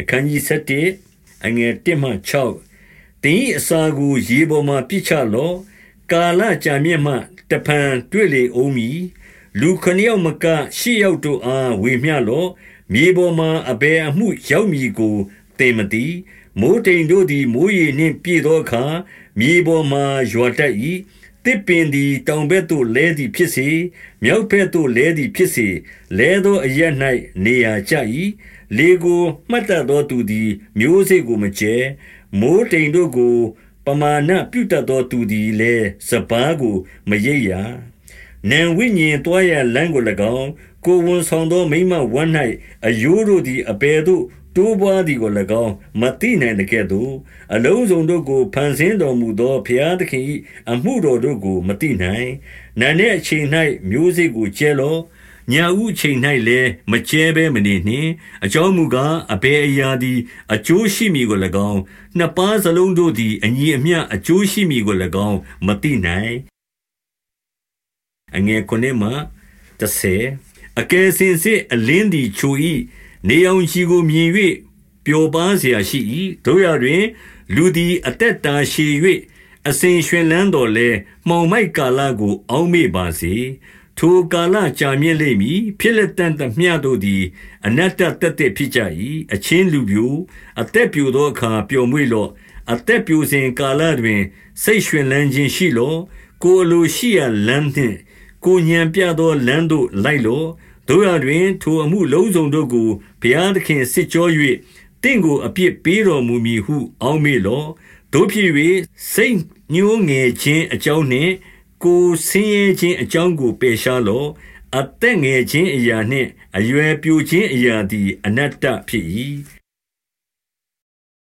အခန်းကြီး7အငယ်1မှ6တင်းအစာကိုရေပေါ်မှာပြစ်ချလော့ကာလကြာမြင့်မှတဖန်တွေ့လေအောင်မီလူခဏယောက်မကရှစ်ယောက်တို့အားဝေမျှလော့မြေပေါ်မှာအဘယ်အမှုရောက်မည်ကိုသင်မသိမိုးတိမ်တို့သည်မိုးရေနှင့်ပြည့်သောအခါမြေပေါ်မှရွာတတ်၏ တစ်ပင်သည်တောင်ဘက်သို့လဲသည်ဖြစ်စေမြောက်ဘက်သို့လဲသည်ဖြစ်စေလဲသောအရ၌နေရာကျ၏လေကိုမှတ်တတ်သောသူသည် မျိုးစေ့ကိုမကျဲမိုးတိမ်တို့ကို ပမာဏပြုတတ်သောသူသည်လည်းစပားကိုမရိပ်ရာနံဝိညာဉ်တွားရလမ်းကို၎င်းကိုဝန်ဆောင်သောမိမဝမ်း၌အယိုးတို့သည်အပေတို့ တိုးပွားသည်ကို၎င်းမသိနိုင်တဲ့ကဲ့သို့အလုံးစုံတို့ကိုဖန်ဆင်းတော်မူသောဘုရားသခင်၏အမှုတော်တို့ကိုမသိနိုင်နာနဲ့အချိန်၌မျိုးစေ့ကိုကျဲလောညာဥချိန်၌လည်းမကျဲဘဲမနေနှင့်အကြောင်းမူကားအပေအရာသည်အကျိုးရှိမည်ကို၎င်းနှစ်ပါးစလုံးတို့သည်အညီအမျှအကျိုးရှိမည်ကို၎င်းမသိနိုင်အငယ်9မှ30အကယ်စင်စစ်အလင်းသည်ချို၏ နေအောင်ချီကိုမြင်၍ပျော်ပါเสียရှိ၏တို့ရတွင် လူသည်အသက်တာရှည်၍အစဉ်ရွှင်လန်းတော်လဲမှောင်မိုက်ကာလကို အောင်းမေ့ပါစေထိုကာလကြာမြင့်လိမ့်မည်ဖြစ်လက်တန်သမျှတို့သည် အနတ္တတက်တက်ဖြစ်ကြ၏အချင်းလူပြိုအသက်ပြိုသောအခါပျော်မွေ့လော့အသက်ပြိုစဉ်ကာလတွင်စိတ်ရွှင်လန်းခြင်းရှိလော့ကိုယ်လိုရှိရလမ်းနှင့်ကိုညံပြသောလမ်းသို့လိုက်လော့ တို့ရတွင် ထိုအမှုလုံးစုံတို့ကိုဘုရားသခင်စစ်ကြော၍တင့်ကိုအပြစ်ပေးတော်မူမည်ဟု အောက်မေ့လော့တို့ဖြစ်၍စိတ်ညှိုးငယ်ခြင်းအကြောင်းနှင့်ကိုဆင်းရဲခြင်းအကြောင်းကိုပယ်ရှားလော့အသက်ငယ်ခြင်းအရာနှင့်အရွယ်ပြိုခြင်းအရာသည်အနတ္တဖြစ်၏